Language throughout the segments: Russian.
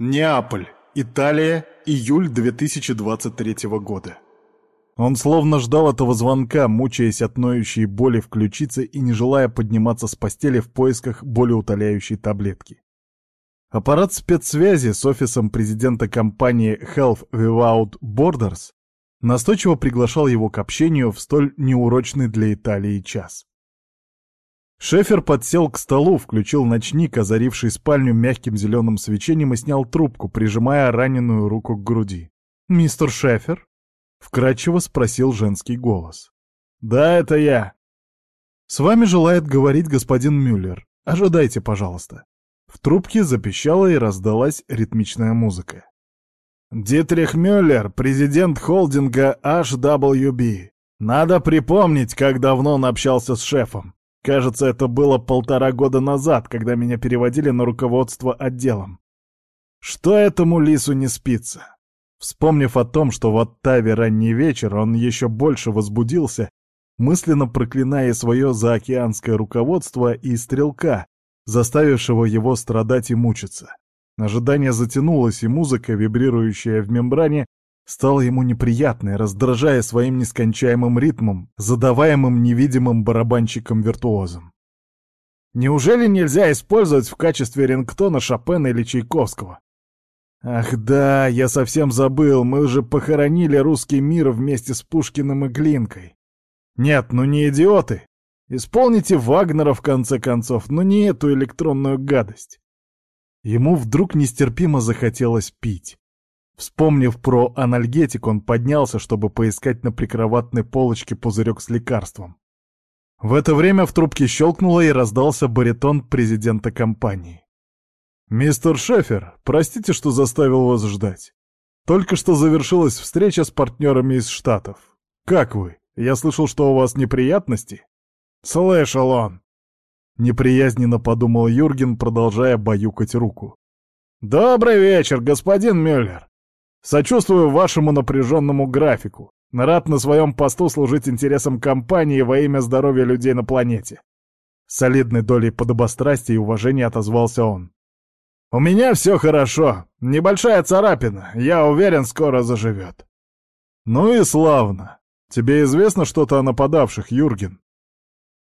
Неаполь, Италия, июль 2023 года. Он словно ждал этого звонка, мучаясь от ноющей боли в ключице и не желая подниматься с постели в поисках болеутоляющей таблетки. Аппарат спецсвязи с офисом президента компании Health Without Borders настойчиво приглашал его к общению в столь неурочный для Италии час. Шефер подсел к столу, включил ночник, озаривший спальню мягким зеленым свечением, и снял трубку, прижимая раненую руку к груди. «Мистер Шефер?» — вкратчиво спросил женский голос. «Да, это я». «С вами желает говорить господин Мюллер. Ожидайте, пожалуйста». В трубке запищала и раздалась ритмичная музыка. «Дитрих Мюллер, президент холдинга HWB. Надо припомнить, как давно он общался с шефом. Кажется, это было полтора года назад, когда меня переводили на руководство отделом. Что этому лису не спится? Вспомнив о том, что в Оттаве ранний вечер, он еще больше возбудился, мысленно проклиная свое заокеанское руководство и стрелка, заставившего его страдать и мучиться. Ожидание затянулось, и музыка, вибрирующая в мембране, стала ему неприятной, раздражая своим нескончаемым ритмом, задаваемым невидимым барабанщиком-виртуозом. Неужели нельзя использовать в качестве рингтона Шопена или Чайковского? Ах да, я совсем забыл, мы уже похоронили русский мир вместе с Пушкиным и Глинкой. Нет, ну не идиоты. Исполните Вагнера в конце концов, но не эту электронную гадость. Ему вдруг нестерпимо захотелось пить. Вспомнив про анальгетик, он поднялся, чтобы поискать на прикроватной полочке пузырек с лекарством. В это время в трубке щелкнуло и раздался баритон президента компании. «Мистер Шефер, простите, что заставил вас ждать. Только что завершилась встреча с партнерами из Штатов. Как вы? Я слышал, что у вас неприятности?» «Слышал он!» Неприязненно подумал Юрген, продолжая баюкать руку. «Добрый вечер, господин Мюллер. Сочувствую вашему напряженному графику. Рад на своем посту служить интересам компании во имя здоровья людей на планете. Солидной долей подобострастия и уважения отозвался он. «У меня все хорошо. Небольшая царапина. Я уверен, скоро заживет». «Ну и славно. Тебе известно что-то о нападавших, Юрген?»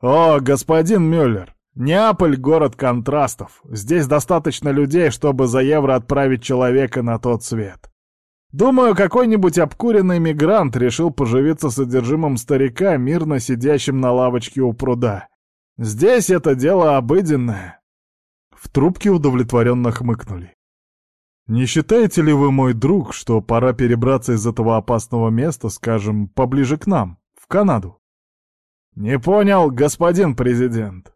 «О, господин Мюллер, Неаполь — город контрастов. Здесь достаточно людей, чтобы за евро отправить человека на тот свет. Думаю, какой-нибудь обкуренный мигрант решил поживиться содержимым старика, мирно сидящим на лавочке у пруда. Здесь это дело обыденное. В трубке удовлетворенно хмыкнули. «Не считаете ли вы, мой друг, что пора перебраться из этого опасного места, скажем, поближе к нам, в Канаду?» «Не понял, господин президент».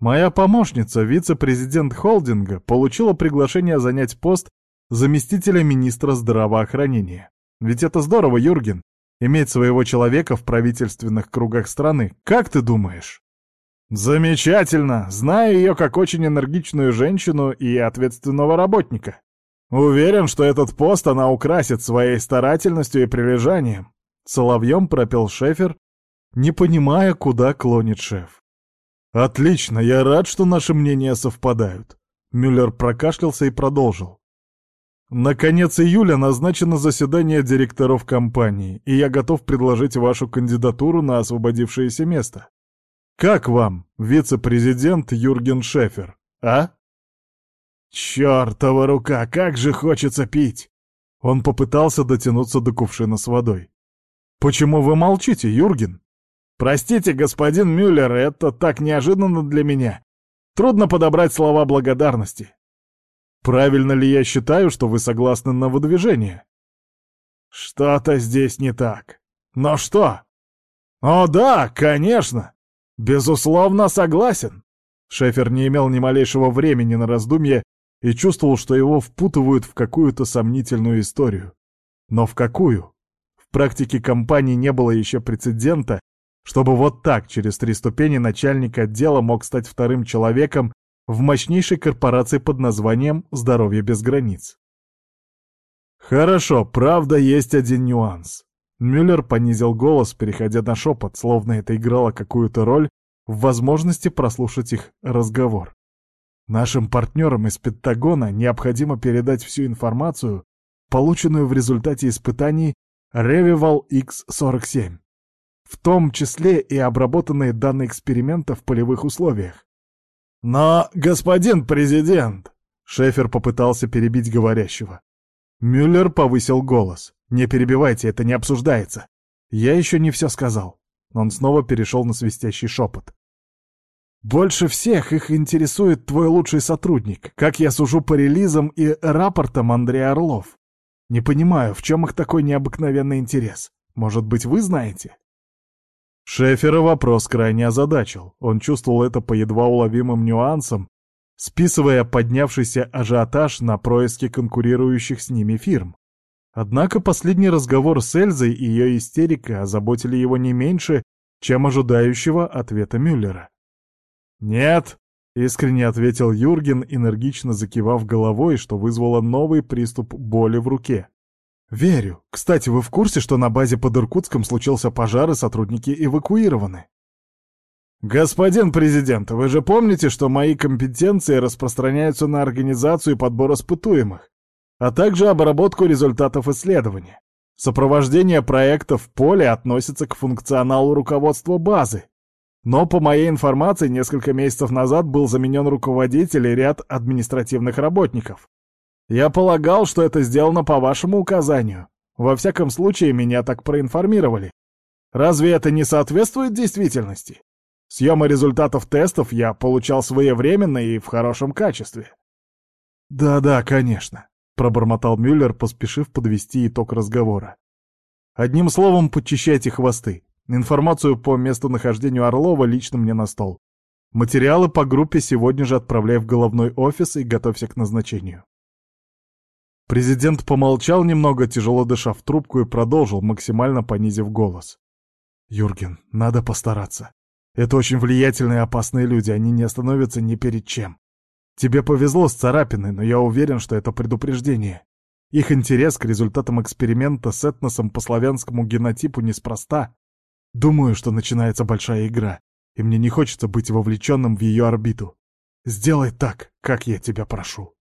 Моя помощница, вице-президент холдинга, получила приглашение занять пост заместителя министра здравоохранения. Ведь это здорово, Юрген, иметь своего человека в правительственных кругах страны. Как ты думаешь? Замечательно! Знаю ее как очень энергичную женщину и ответственного работника. Уверен, что этот пост она украсит своей старательностью и прилежанием. Соловьем пропел Шефер, не понимая, куда клонит шеф. «Отлично, я рад, что наши мнения совпадают». Мюллер прокашлялся и продолжил. На конец июля назначено заседание директоров компании, и я готов предложить вашу кандидатуру на освободившееся место. Как вам, вице-президент Юрген Шефер, а? Чёртова рука, как же хочется пить! Он попытался дотянуться до кувшина с водой. Почему вы молчите, Юрген? Простите, господин Мюллер, это так неожиданно для меня. Трудно подобрать слова благодарности. Правильно ли я считаю, что вы согласны на выдвижение? Что-то здесь не так. Но что? О да, конечно! Безусловно, согласен. Шефер не имел ни малейшего времени на раздумье и чувствовал, что его впутывают в какую-то сомнительную историю. Но в какую? В практике компании не было еще прецедента, чтобы вот так через три ступени начальник отдела мог стать вторым человеком в мощнейшей корпорации под названием «Здоровье без границ». Хорошо, правда, есть один нюанс. Мюллер понизил голос, переходя на шепот, словно это играло какую-то роль в возможности прослушать их разговор. Нашим партнерам из Пентагона необходимо передать всю информацию, полученную в результате испытаний Revival X-47, в том числе и обработанные данные эксперимента в полевых условиях. Но, господин президент, Шефер попытался перебить говорящего. Мюллер повысил голос. «Не перебивайте, это не обсуждается. Я еще не все сказал». Он снова перешел на свистящий шепот. Больше всех их интересует твой лучший сотрудник, как я сужу по релизам и рапортам Андрея Орлов. Не понимаю, в чем их такой необыкновенный интерес. Может быть, вы знаете?» Шефера вопрос крайне озадачил. Он чувствовал это по едва уловимым нюансам, списывая поднявшийся ажиотаж на происки конкурирующих с ними фирм. Однако последний разговор с Эльзой и ее истерика озаботили его не меньше, чем ожидающего ответа Мюллера. «Нет», — искренне ответил Юрген, энергично закивав головой, что вызвало новый приступ боли в руке. «Верю. Кстати, вы в курсе, что на базе под Иркутском случился пожар и сотрудники эвакуированы?» «Господин президент, вы же помните, что мои компетенции распространяются на организацию и подбор испытуемых, а также обработку результатов исследования. Сопровождение проекта в поле относится к функционалу руководства базы, но, по моей информации, несколько месяцев назад был заменен руководитель и ряд административных работников. Я полагал, что это сделано по вашему указанию. Во всяком случае, меня так проинформировали. Разве это не соответствует действительности? Съемы результатов тестов я получал своевременно и в хорошем качестве. «Да-да, конечно», — пробормотал Мюллер, поспешив подвести итог разговора. «Одним словом, подчищайте хвосты. Информацию по местонахождению Орлова лично мне на стол. Материалы по группе сегодня же отправляй в головной офис и готовься к назначению. Президент помолчал немного, тяжело дыша в трубку, и продолжил, максимально понизив голос. «Юрген, надо постараться. Это очень влиятельные и опасные люди, они не остановятся ни перед чем. Тебе повезло с царапиной, но я уверен, что это предупреждение. Их интерес к результатам эксперимента с этносом по славянскому генотипу неспроста. Думаю, что начинается большая игра, и мне не хочется быть вовлеченным в ее орбиту. Сделай так, как я тебя прошу.